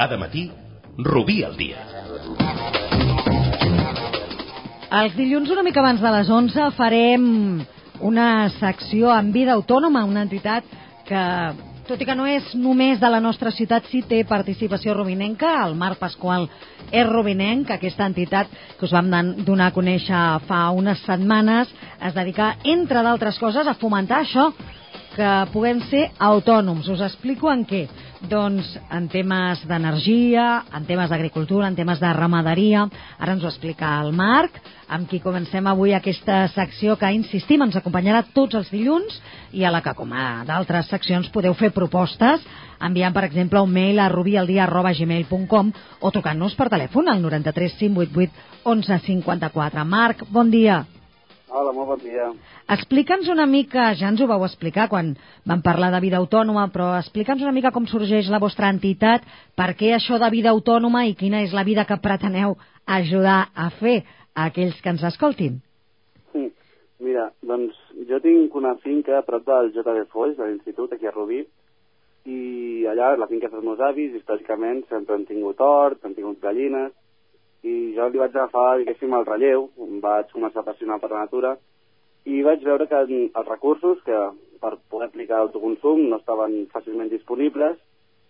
Cada matí, Rubí al dia. Els dilluns, una mica abans de les 11, farem una secció en vida autònoma, una entitat que, tot i que no és només de la nostra ciutat, sí té participació rubinenca. El Marc Pasqual és rubinenc. Aquesta entitat que us vam donar a conèixer fa unes setmanes es dedica, entre d'altres coses, a fomentar això, que puguem ser autònoms. Us explico en què. Doncs en temes d'energia, en temes d'agricultura, en temes de ramaderia. Ara ens ho explica el Marc, amb qui comencem avui aquesta secció que, insistim, ens acompanyarà tots els dilluns i a la que, com a d'altres seccions, podeu fer propostes enviant, per exemple, un mail a rubialdia.gmail.com o trucant-nos per telèfon al 93 588 1154. Marc, bon dia. Hola, molt bon dia. Explica'ns una mica, ja ens ho vau explicar quan vam parlar de vida autònoma, però explica'ns una mica com sorgeix la vostra entitat, per què això de vida autònoma i quina és la vida que preteneu ajudar a fer a aquells que ens escoltin. Sí. Mira, doncs jo tinc una finca a prop del JB Folls, de l'institut, aquí a Rubí, i allà la finca dels meus avis, històricament sempre han tingut hort, han tingut gallines, i jo li vaig agafar, diguéssim, el relleu, em vaig començar a apassionar per la natura, i vaig veure que els recursos que per poder aplicar autoconsum no estaven fàcilment disponibles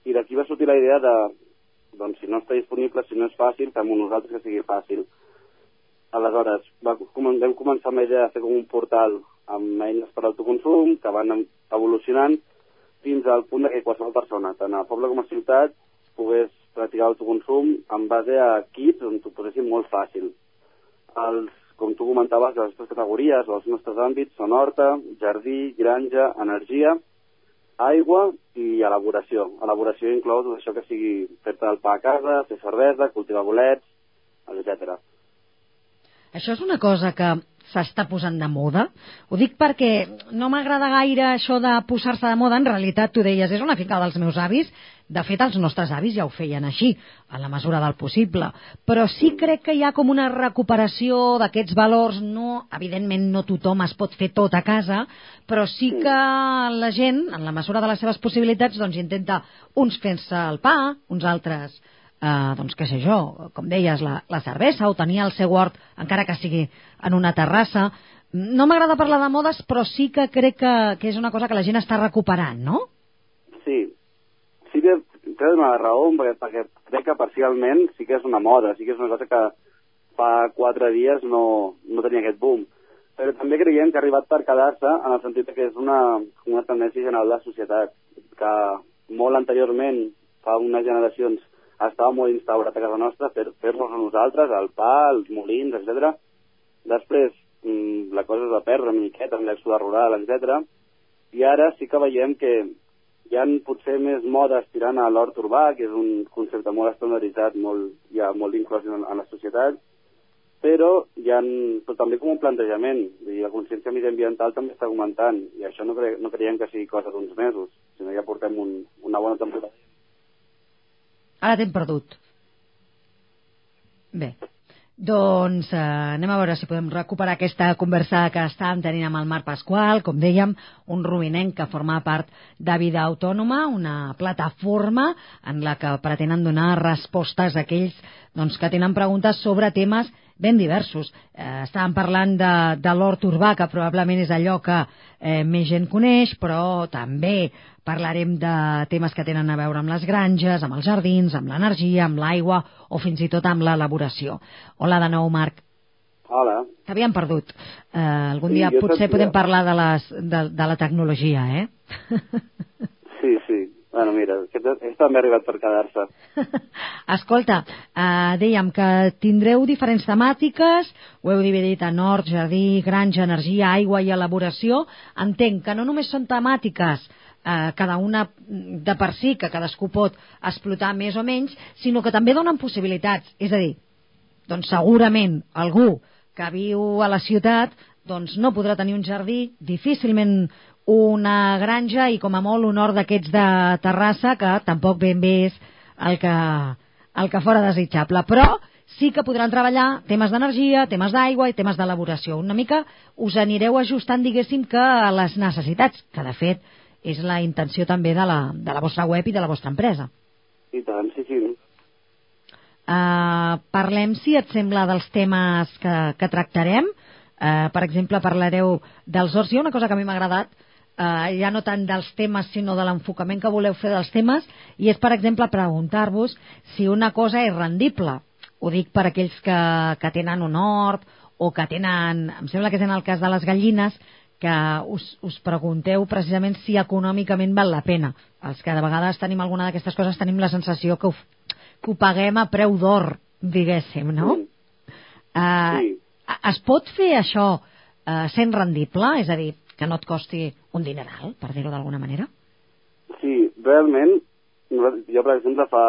i d'aquí va sortir la idea de doncs si no està disponible, si no és fàcil, fem-ho nosaltres que sigui fàcil. Aleshores, va, vam començar amb la idea de fer com un portal amb eines per autoconsum que van evolucionant fins al punt que qualsevol persona, tant a poble com a ciutat, pogués practicar autoconsum en base a kits on t'ho posessin molt fàcil. Els com tu comentaves, les nostres categories o els nostres àmbits són horta, jardí, granja, energia, aigua i elaboració. Elaboració inclou tot això que sigui fer-te el pa a casa, fer cervesa, cultivar bolets, etc. Això és una cosa que s'està posant de moda. Ho dic perquè no m'agrada gaire això de posar-se de moda. En realitat, tu deies, és una finca dels meus avis. De fet, els nostres avis ja ho feien així, a la mesura del possible. Però sí crec que hi ha com una recuperació d'aquests valors. No, evidentment, no tothom es pot fer tot a casa, però sí que la gent, en la mesura de les seves possibilitats, doncs intenta uns fer-se el pa, uns altres eh, doncs què sé jo, com deies, la, la cervesa o tenir el seu hort, encara que sigui en una terrassa. No m'agrada parlar de modes, però sí que crec que, que és una cosa que la gent està recuperant, no? Sí, sí que tens una raó, perquè, perquè crec que parcialment sí que és una moda, sí que és una cosa que fa quatre dies no, no tenia aquest boom. Però també creiem que ha arribat per quedar-se en el sentit que és una, una tendència general de la societat, que molt anteriorment, fa unes generacions, estava molt instaurat a casa nostra fer-nos fer a nosaltres, el pa, els molins, etc. Després mmm, la cosa es va perdre una miqueta amb l'èxode rural, etc. I ara sí que veiem que hi ha potser més modes tirant a l'hort urbà, que és un concepte molt estandarditzat, molt, ha molt d'inclòs en, en la societat, però hi ha però també com un plantejament, i la consciència mediambiental també està augmentant, i això no, cre no creiem que sigui cosa d'uns mesos, sinó ja portem un, una bona temporada Ara t'hem perdut. Bé, doncs eh, anem a veure si podem recuperar aquesta conversa que estàvem tenint amb el Marc Pasqual, com dèiem, un rubinenc que forma part de Vida Autònoma, una plataforma en la que pretenen donar respostes a aquells doncs, que tenen preguntes sobre temes ben diversos. Eh, estàvem parlant de, de l'hort urbà, que probablement és allò que eh, més gent coneix, però també parlarem de temes que tenen a veure amb les granges, amb els jardins, amb l'energia, amb l'aigua o fins i tot amb l'elaboració. Hola de nou, Marc. Hola. T'havíem perdut. Eh, algun sí, dia potser podem parlar de, les, de, de la tecnologia, eh? Sí, sí. Bueno, mira, aquest, també ha arribat per quedar-se. Escolta, eh, dèiem que tindreu diferents temàtiques, ho heu dividit en hort, jardí, granja, energia, aigua i elaboració. Entenc que no només són temàtiques eh, cada una de per si, que cadascú pot explotar més o menys, sinó que també donen possibilitats. És a dir, doncs segurament algú que viu a la ciutat doncs no podrà tenir un jardí, difícilment una granja i com a molt un hort d'aquests de Terrassa que tampoc ben bé és el que, el que fora desitjable. Però sí que podran treballar temes d'energia, temes d'aigua i temes d'elaboració. Una mica us anireu ajustant, diguéssim, que a les necessitats, que de fet és la intenció també de la, de la vostra web i de la vostra empresa. I tant, sí, sí. Uh, parlem, si et sembla, dels temes que, que tractarem. Uh, per exemple, parlareu dels horts. Hi ha una cosa que a mi m'ha agradat, uh, ja no tant dels temes, sinó de l'enfocament que voleu fer dels temes, i és, per exemple, preguntar-vos si una cosa és rendible. Ho dic per aquells que, que tenen un hort o que tenen, em sembla que és en el cas de les gallines, que us, us pregunteu precisament si econòmicament val la pena. Els que de vegades tenim alguna d'aquestes coses tenim la sensació que ho, que ho paguem a preu d'or, diguéssim, no? Mm. Uh, Sí. Es pot fer això uh, sent rendible? És a dir, que no et costi un dineral, per dir-ho d'alguna manera? Sí, realment, jo, per exemple, fa,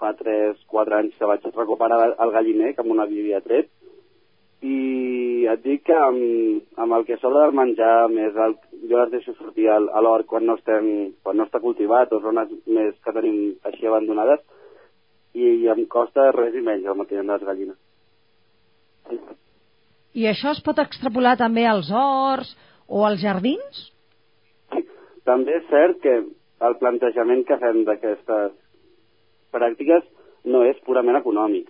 fa 3-4 anys que vaig recuperar el galliner, que amb una havia tret, i et dic que amb, amb el que sobra del menjar, més el, jo les deixo sortir al, a l'hort quan, no estem, quan no està cultivat, o zones més que tenim així abandonades, i, i em costa res i menys el manteniment de les gallines. I això es pot extrapolar també als horts o als jardins? També és cert que el plantejament que fem d'aquestes pràctiques no és purament econòmic.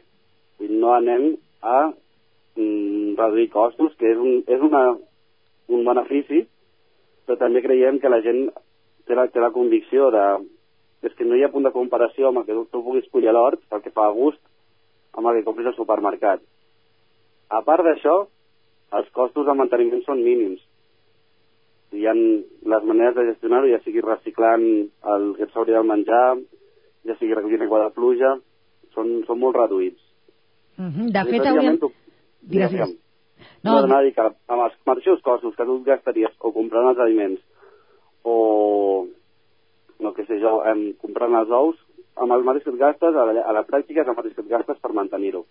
No anem a mm, reduir costos, que és, un, és una, un benefici, però també creiem que la gent té la, té la convicció de és que no hi ha punt de comparació amb el que tu, tu puguis collir a l'hort pel que fa a gust amb el que compris al supermercat. A part d'això, els costos de manteniment són mínims. Hi ha les maneres de gestionar-ho, ja sigui reciclant el que s'hauria de menjar, ja sigui recollint aigua de pluja, són, són molt reduïts. Uh -huh. De fet, hauríem... tu- Digues, digues. No, no, no, dir que amb els mateixos costos que tu gastaries o comprant els aliments o, no què sé jo, em, comprant els ous, amb el mateix que et gastes, a la, a la pràctica és el mateix que et gastes per mantenir-ho.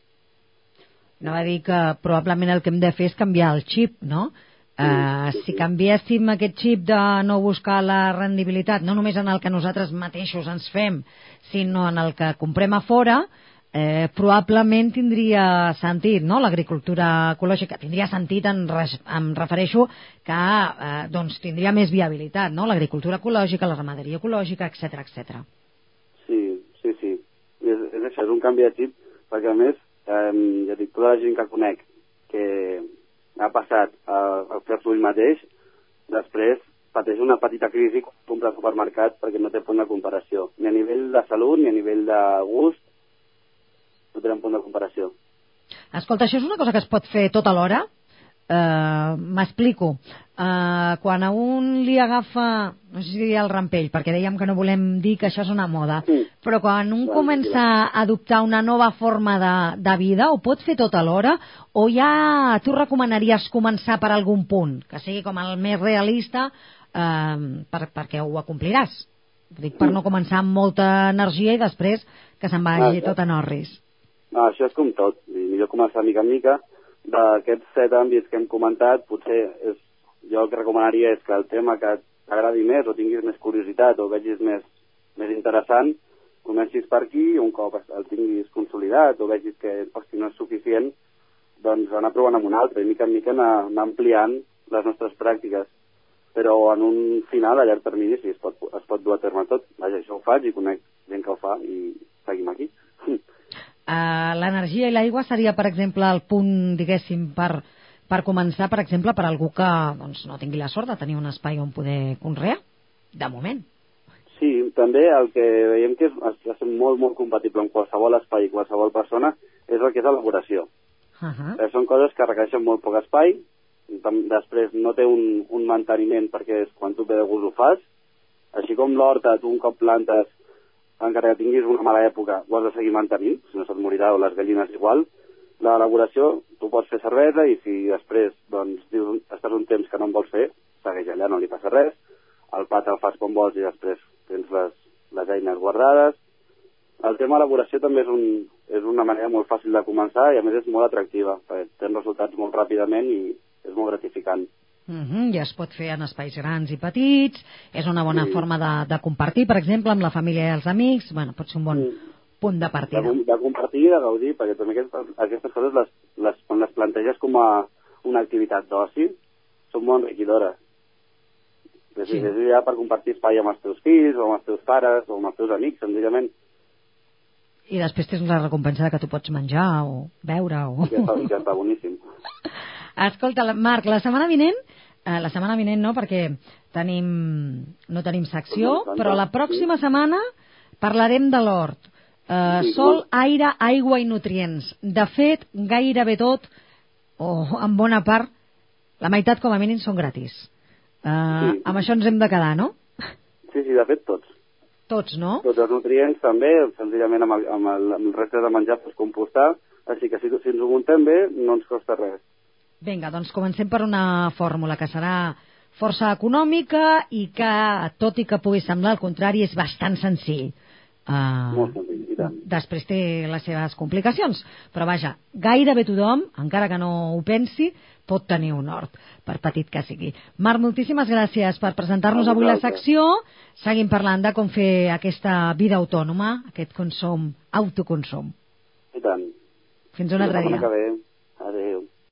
Anava a dir que probablement el que hem de fer és canviar el xip, no? Uh, si canviéssim aquest xip de no buscar la rendibilitat, no només en el que nosaltres mateixos ens fem, sinó en el que comprem a fora, eh, probablement tindria sentit, no?, l'agricultura ecològica. Tindria sentit, en res, em refereixo, que eh, doncs, tindria més viabilitat, no?, l'agricultura ecològica, la ramaderia ecològica, etc etc. Sí, sí, sí. És, és això, és un canvi de xip, perquè a més, eh, ja dic, tota la gent que conec que ha passat a, a fer-s'ho ell mateix, després pateix una petita crisi compra al supermercat perquè no té punt de comparació. Ni a nivell de salut, ni a nivell de gust, no tenen punt de comparació. Escolta, això és una cosa que es pot fer tot alhora? Uh, M'explico. Uh, quan a un li agafa, no sé si diria el rampell, perquè dèiem que no volem dir que això és una moda, Sí. però quan un Clar, comença a adoptar una nova forma de, de vida, ho pot fer tot alhora? O ja tu recomanaries començar per algun punt, que sigui com el més realista, uh, per, perquè ho acompliràs? Dic per no començar amb molta energia i després que se'n vagi Ah, tot en orris. No, això és com tot. Millor començar mica en mica. D'aquests set àmbits que hem comentat, potser és, jo el que recomanaria és que el tema que t'agradi més o tinguis més curiositat o vegis més, més interessant, comencis per aquí i un cop el tinguis consolidat o vegis que hosti, no és suficient, doncs anar provant amb un altre i mica en mica anar, anar ampliant les nostres pràctiques. Però en un final, a llarg termini, sí, es pot, es pot dur a terme tot. Vaja, això ho faig i conec gent que ho fa i seguim aquí. Uh, L'energia i l'aigua seria, per exemple, el punt, diguéssim, per, per començar, per exemple, per algú que doncs, no tingui la sort de tenir un espai on poder conrear, de moment. Sí, també el que veiem que és, és molt, molt compatible amb qualsevol espai i qualsevol persona és el que és elaboració. Uh -huh. Eh, són coses que requereixen molt poc espai, després no té un, un manteniment perquè és quan tu ve de gust ho fas, així com l'horta, tu un cop plantes, encara que tinguis una mala època, ho has de seguir mantenint, si no se't morirà, o les gallines igual. L'elaboració, pots fer cervesa i si després doncs, dius, estàs un temps que no en vols fer, segueix allà, no li passa res. El pa te'l fas com vols i després tens les, les eines guardades. El tema elaboració també és, un, és una manera molt fàcil de començar i a més és molt atractiva, perquè tens resultats molt ràpidament i és molt gratificant. Uh -huh. Ja es pot fer en espais grans i petits, és una bona Sí. forma de, de compartir, per exemple, amb la família i els amics, bueno, pot ser un bon Mm. Punt de De, partida. com- de compartir i de gaudir, perquè també aquestes, aquestes coses, les, les, quan les planteges com a una activitat d'oci, són molt enriquidores. És, Sí. sí. és ideal per compartir espai amb els teus fills, o amb els teus pares, o amb els teus amics, senzillament. I després tens la recompensa de que tu pots menjar o beure o... Ja està, ja està boníssim. Escolta, Marc, la setmana vinent, eh, la setmana vinent no, perquè tenim, no tenim secció, Santa, però la pròxima setmana parlarem de l'hort. Eh, sol, aire, aigua i nutrients. De fet, gairebé tot, o en bona part, la meitat com a mínim són gratis. Eh, Sí. Amb això ens hem de quedar, no? Sí, sí, de fet, tots. Tots, no? Tots els nutrients també, senzillament amb el, amb el, amb el restes de menjar pots compostar, així que si, si ens ho muntem bé, no ens costa res. Vinga, doncs comencem per una fórmula que serà força econòmica i que, tot i que pugui semblar el contrari, és bastant senzill. Uh, després té les seves complicacions, però vaja, gairebé tothom, encara que no ho pensi, pot tenir un hort, per petit que sigui. Marc, moltíssimes gràcies per presentar-nos avui la secció. Seguim parlant de com fer aquesta vida autònoma, aquest consum, autoconsum. I tant. Fins un altre dia. Adéu.